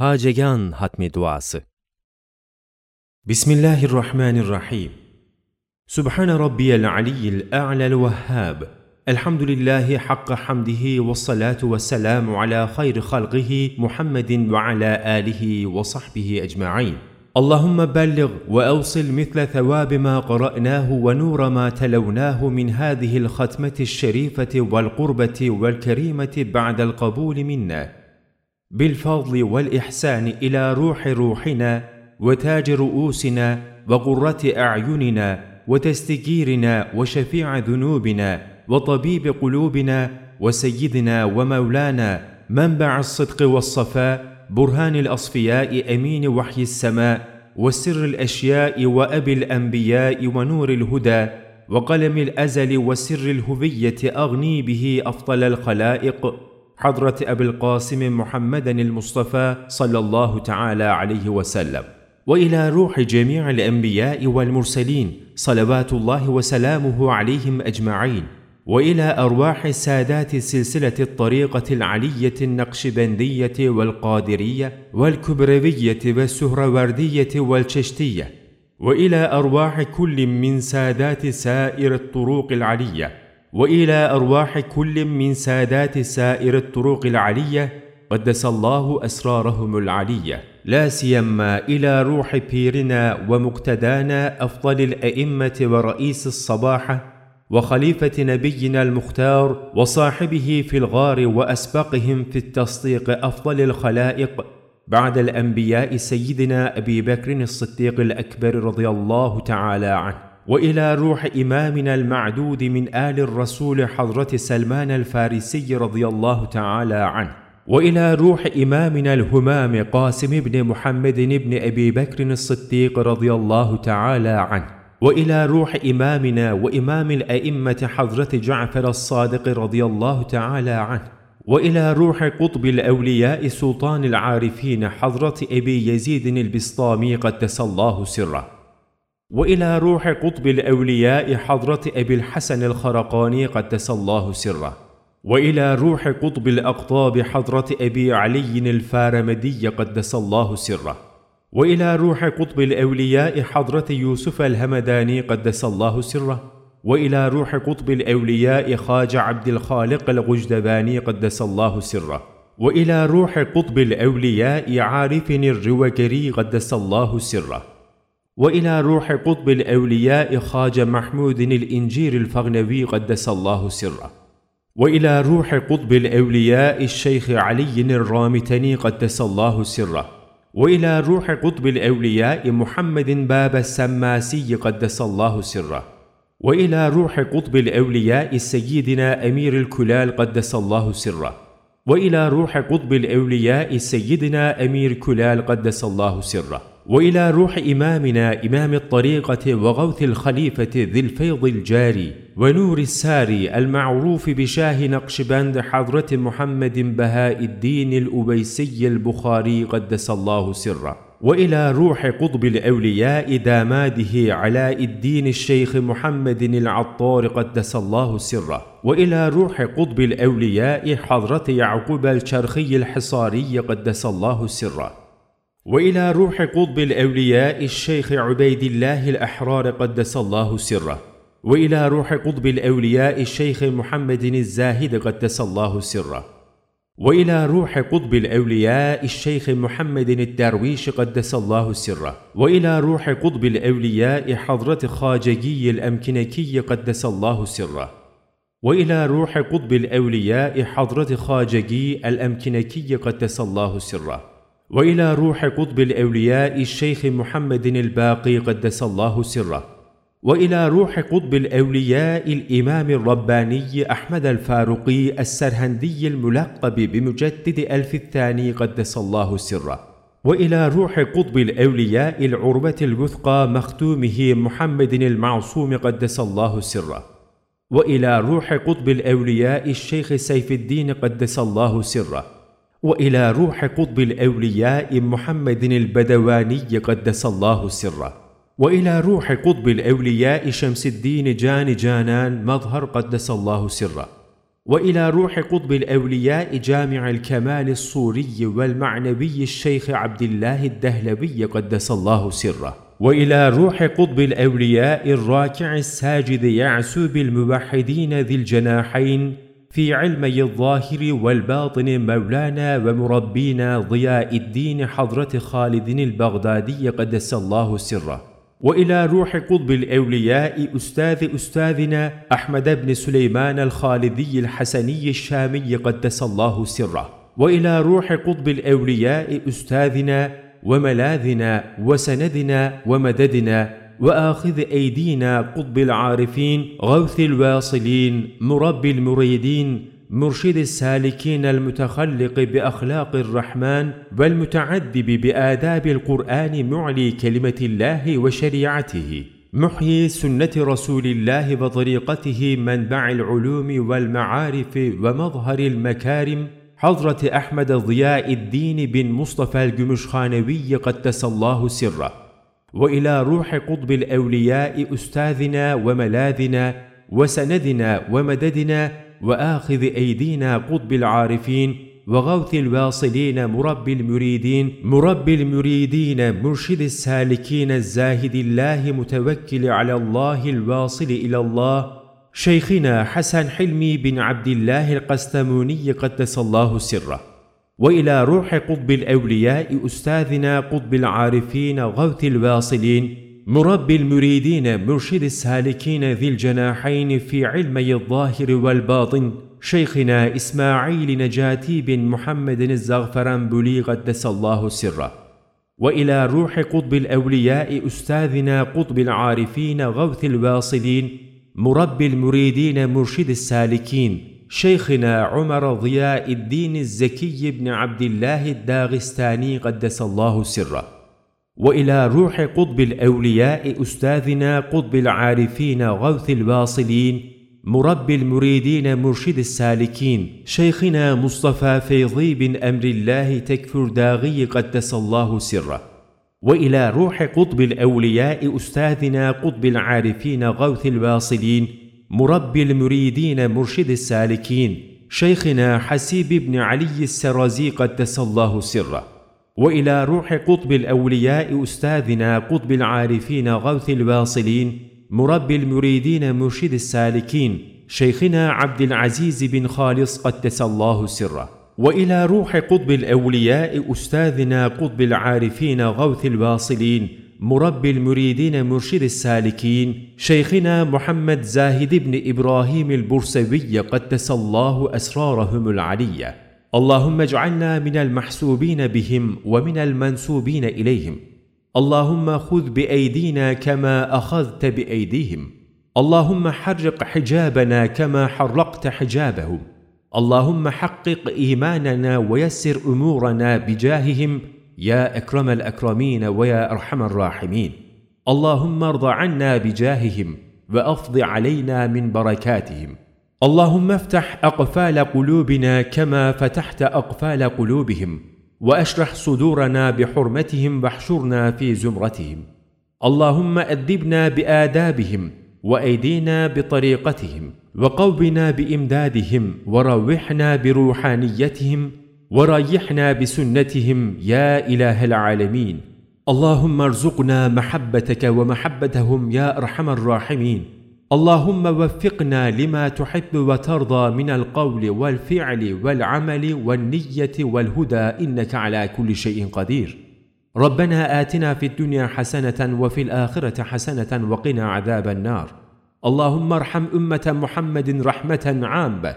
Hacegan Hatmi Duası Bismillahirrahmanirrahim Sübhane Rabbiyel Aliyyil A'lel Vehhab Elhamdülillahi hakka hamdihi ve salatu ve selamu ala hayri halqihi Muhammedin ve ala alihi ve sahbihi ecma'in اللهم بلغ واوصل مثل ثواب ما قراناه ونور ما تلوناه من هذه الختمه الشريفه والقربه والكريمه بعد القبول منا بالفضل والإحسان إلى روح روحنا وتاج رؤوسنا وقرة أعيننا وتستجيرنا وشفيع ذنوبنا وطبيب قلوبنا وسيدنا ومولانا منبع الصدق والصفاء برهان الأصفياء أمين وحي السماء وسر الأشياء وأبي الأنبياء ونور الهدى وقلم الأزل وسر الهوية أغني به أفضل الخلائق حضرة أبي القاسم محمدا المصطفى صلى الله تعالى عليه وسلم. وإلى روح جميع الأنبياء والمرسلين صلوات الله وسلامه عليهم أجمعين. وإلى أرواح سادات سلسلة الطريقة العلية النقشبندية والقادرية والكبرويه والسهروردية والششتية. وإلى أرواح كل من سادات سائر الطرق العلية وإلى أرواح كل من سادات سائر الطرق العلية قدس الله أسرارهم العلية لا سيما إلى روح بيرنا ومقتدانا أفضل الأئمة ورئيس الصباحه وخليفة نبينا المختار وصاحبه في الغار واسبقهم في التصديق أفضل الخلائق بعد الأنبياء سيدنا أبي بكر الصديق الأكبر رضي الله تعالى عنه. وإلى روح إمامنا المعدود من آل الرسول حضرة سلمان الفارسي رضي الله تعالى عنه. وإلى روح إمامنا الهمام قاسم بن محمد بن أبي بكر الصديق رضي الله تعالى عنه. وإلى روح إمامنا وإمام الأئمة حضرة جعفر الصادق رضي الله تعالى عنه. وإلى روح قطب الأولياء سلطان العارفين حضرة أبي يزيد البسطامي قدس الله سره. وإلى روح قطب الأولياء حضرة أبي الحسن الخرقاني قدس الله سره. وإلى روح قطب الأقطاب حضرة أبي علي الفارمدي قدس الله سره. وإلى روح قطب الأولياء حضرة يوسف الهمداني قدس الله سره. وإلى روح قطب الأولياء خاج عبد الخالق الغجدباني قدس الله سره. وإلى روح قطب الأولياء عارف الروكري قدس الله سره. وإلى روح قطب الأولياء خاج محمود الإنجير الفغنوي قدس الله سره. وإلى روح قطب الأولياء الشيخ علي الرامتني قدس الله سره. وإلى روح قطب الأولياء محمد باب السماسي قدس الله سره. وإلى روح قطب الأولياء سيدنا أمير الكلال قدس الله سره. وإلى روح قطب الأولياء سيدنا أمير كلال قدس الله سره. وإلى روح إمامنا إمام الطريقة وغوث الخليفة ذي الفيض الجاري ونور الساري المعروف بشاه نقشبند حضرة محمد بهاء الدين الأبيسي البخاري قدس الله سره. وإلى روح قطب الأولياء داماده علاء الدين الشيخ محمد العطار قدس الله سره. وإلى روح قطب الأولياء حضرة يعقوب الشرخي الحصاري قدس الله سره. وإلى روح قطب الأولياء الشيخ عبيد الله الأحرار قدس الله سره. وإلى روح قطب الأولياء الشيخ محمد الزاهد قدس الله سره. وإلى روح قطب الأولياء الشيخ محمد الدرويش قدس الله سره. وإلى روح قطب الأولياء حضرة خاججي الأمكنكي قدس الله سره. وإلى روح قطب الأولياء حضرة خاججي الأمكنكي قدس الله سره. وإلى روح قطب الأولياء الشيخ محمد الباقي قدس الله سره. وإلى روح قطب الأولياء الإمام الرباني أحمد الفاروقي السرهندي الملقب بمجدد ألف الثاني قدس الله سره. وإلى روح قطب الأولياء العروة الوثقى مختومه محمد المعصوم قدس الله سره. وإلى روح قطب الأولياء الشيخ سيف الدين قدس الله سره. وإلى روح قطب الأولياء محمد البدواني قدس الله سره. وإلى روح قطب الأولياء شمس الدين جان جانان مظهر قدس الله سره. وإلى روح قطب الأولياء جامع الكمال الصوري والمعنوي الشيخ عبد الله الدهلوي قدس الله سره. وإلى روح قطب الأولياء الراكع الساجد يعسو بالموحدين ذي الجناحين في علمي الظاهر والباطن مولانا ومربينا ضياء الدين حضرة خالد البغدادي قدس الله سره. وإلى روح قطب الأولياء أستاذ أستاذنا أحمد بن سليمان الخالدي الحسني الشامي قدس الله سره. وإلى روح قطب الأولياء أستاذنا وملاذنا وسندنا ومددنا وآخذ أيدينا قطب العارفين غوث الواصلين مربي المريدين مرشد السالكين المتخلق بأخلاق الرحمن والمتعدب بآداب القرآن معلي كلمة الله وشريعته. محيي سنة رسول الله وطريقته منبع العلوم والمعارف ومظهر المكارم. حضرة أحمد ضياء الدين بن مصطفى الجمشخانوي قدس الله سره. وإلى روح قطب الأولياء أستاذنا وملاذنا وسندنا ومددنا وآخذ أيدينا قطب العارفين وغوث الواصلين مربي المريدين مربي المريدين مرشد السالكين الزاهد الله متوكل على الله الواصل إلى الله شيخنا حسن حلمي بن عبد الله القستموني قدس الله سره. وإلى روح قطب الأولياء أستاذنا قطب العارفين غوث الواصلين مربي المريدين مرشد السالكين ذي الجناحين في علمي الظاهر والباطن شيخنا إسماعيل نجاتي بن محمد الزغفرنبلي قدس الله سره. وإلى روح قطب الأولياء أستاذنا قطب العارفين غوث الواصلين مربي المريدين مرشد السالكين. شيخنا عمر ضياء الدين الزكي بن عبد الله الداغستاني قدس الله سره. وإلى روح قطب الأولياء أستاذنا قطب العارفين غوث الواصلين مربي المريدين مرشد السالكين شيخنا مصطفى فيضي بن أمر الله تكفر داغي قدس الله سره. وإلى روح قطب الأولياء أستاذنا قطب العارفين غوث الواصلين مربي المريدين مرشد السالكين شيخنا حسيب بن علي السرازي قدس الله سره. وإلى روح قطب الأولياء أستاذنا قطب العارفين غوث الواصلين مربي المريدين مرشد السالكين شيخنا عبد العزيز بن خالص قدس الله سره. وإلى روح قطب الأولياء أستاذنا قطب العارفين غوث الواصلين مربي المريدين مرشد السالكين شيخنا محمد زاهد بن إبراهيم البرسوي قدس الله أسرارهم العلية. اللهم اجعلنا من المحسوبين بهم ومن المنسوبين إليهم. اللهم خذ بأيدينا كما أخذت بأيديهم. اللهم حرق حجابنا كما حرقت حجابهم. اللهم حقق إيماننا ويسر أمورنا بجاههم يا أكرم الأكرمين ويا أرحم الراحمين. اللهم ارض عنا بجاههم وأفض علينا من بركاتهم. اللهم افتح أقفال قلوبنا كما فتحت أقفال قلوبهم وأشرح صدورنا بحرمتهم واحشرنا في زمرتهم. اللهم أدبنا بآدابهم وأيدينا بطريقتهم وقونا بإمدادهم وروحنا بروحانيتهم وريحنا بسنتهم يا إله العالمين. اللهم ارزقنا محبتك ومحبتهم يا أرحم الراحمين. اللهم وفقنا لما تحب وترضى من القول والفعل والعمل والنية والهدى إنك على كل شيء قدير. ربنا آتنا في الدنيا حسنة وفي الآخرة حسنة وقنا عذاب النار. اللهم ارحم أمة محمد رحمة عامة.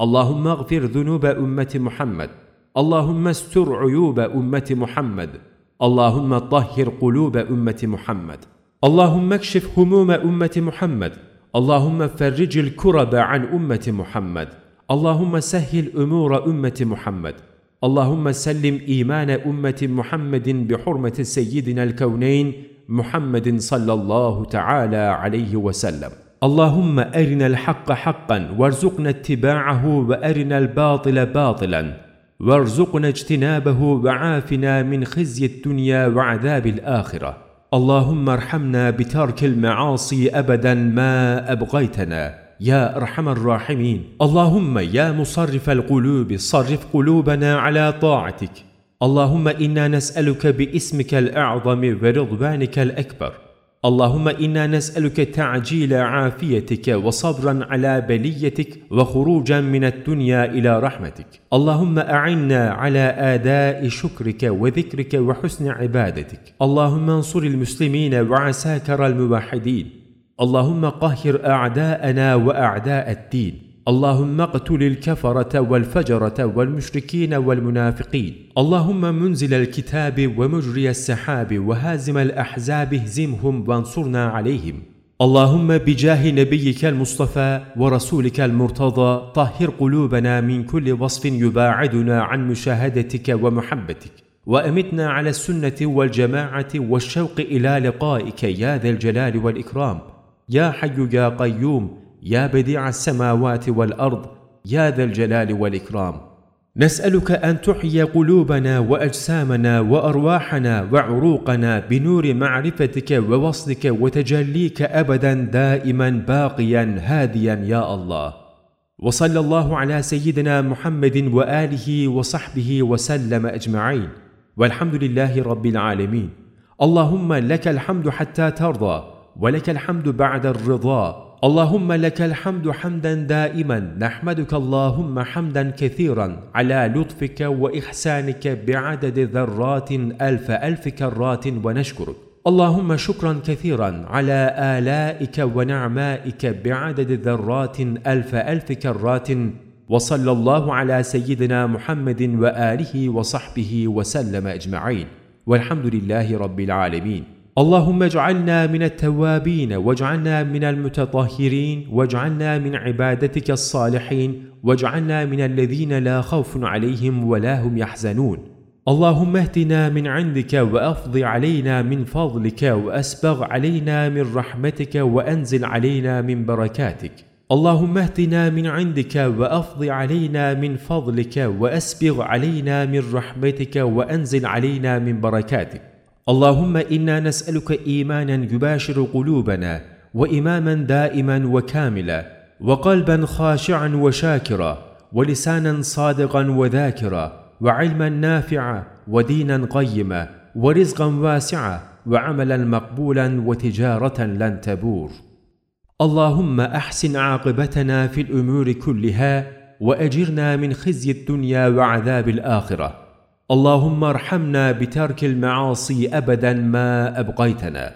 اللهم اغفر ذنوب أمة محمد. اللهم استر عيوب أمة محمد. اللهم طهر قلوب أمة محمد. اللهم اكشف هموم أمة محمد. اللهم فرج الكرب عن أمة محمد. اللهم سهل أمور أمة محمد. اللهم سلم إيمان أمة محمد بحرمة سيدنا الكونين محمد صلى الله تعالى عليه وسلم. اللهم أرنا الحق حقا وارزقنا اتباعه وأرنا الباطل باطلا. وارزقنا اجتنابه وعافنا من خزي الدنيا وعذاب الآخرة. اللهم ارحمنا بترك المعاصي أبدا ما أبغيتنا. يا أرحم الراحمين. اللهم يا مصرف القلوب صرف قلوبنا على طاعتك. اللهم إنا نسألك باسمك الأعظم ورضوانك الأكبر. اللهم إنا نسألك تعجيل عافيتك وصبرا على بليتك وخروجا من الدنيا إلى رحمتك. اللهم أعنا على آداء شكرك وذكرك وحسن عبادتك. اللهم انصر المسلمين وعساكر الموحدين. اللهم قهر أعداءنا وأعداء الدين. اللهم اقتل الكفرة والفجرة والمشركين والمنافقين. اللهم منزل الكتاب ومجري السحاب وهازم الأحزاب اهزمهم وانصرنا عليهم. اللهم بجاه نبيك المصطفى ورسولك المرتضى طهر قلوبنا من كل وصف يباعدنا عن مشاهدتك ومحبتك. وأمتنا على السنة والجماعة والشوق إلى لقائك يا ذا الجلال والإكرام. يا حي يا قيوم يا بديع السماوات والأرض يا ذا الجلال والإكرام. نسألك أن تحيي قلوبنا وأجسامنا وأرواحنا وعروقنا بنور معرفتك ووصلك وتجليك ابدا دائما باقيا هاديا يا الله. وصلى الله على سيدنا محمد وآله وصحبه وسلم أجمعين. والحمد لله رب العالمين. اللهم لك الحمد حتى ترضى ولك الحمد بعد الرضا. اللهم لك الحمد حمدا دائما نحمدك اللهم حمدا كثيرا على لطفك وإحسانك بعدد ذرات ألف ألف كرات ونشكرك. اللهم شكرا كثيرا على آلائك ونعمائك بعدد ذرات ألف ألف كرات وصلى الله على سيدنا محمد وآله وصحبه وسلم أجمعين. والحمد لله رب العالمين. اللهم اجعلنا من التوابين واجعلنا من المتطهرين واجعلنا من عبادتك الصالحين واجعلنا من الذين لا خوف عليهم ولا هم يحزنون. اللهم اهدنا من عندك وأفض علينا من فضلك وأسبغ علينا من رحمتك وأنزل علينا من بركاتك. اللهم اهدنا من عندك وأفض علينا من فضلك وأسبغ علينا من رحمتك وأنزل علينا من بركاتك. اللهم إنا نسألك إيمانا يباشر قلوبنا وإماما دائما وكاملا وقلبا خاشعا وشاكرا ولسانا صادقا وذاكرا وعلما نافعا ودينا قيما ورزقا واسعا وعملا مقبولا وتجارة لن تبور. اللهم أحسن عاقبتنا في الأمور كلها وأجرنا من خزي الدنيا وعذاب الآخرة. اللهم ارحمنا بترك المعاصي أبدا ما أبقيتنا.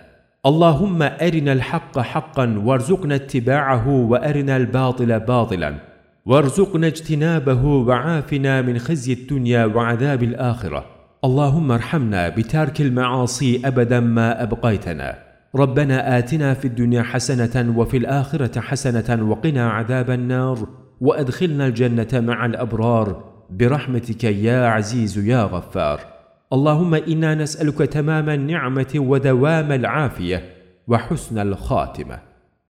اللهم أرنا الحق حقا وارزقنا اتباعه وأرنا الباطل باطلا. وارزقنا اجتنابه وعافنا من خزي الدنيا وعذاب الآخرة. اللهم ارحمنا بترك المعاصي أبدا ما أبقيتنا. ربنا آتنا في الدنيا حسنة وفي الآخرة حسنة وقنا عذاب النار. وأدخلنا الجنة مع الأبرار. برحمتك يا عزيز يا غفار. اللهم إنا نسألك تمام النعمة ودوام العافية وحسن الخاتمة.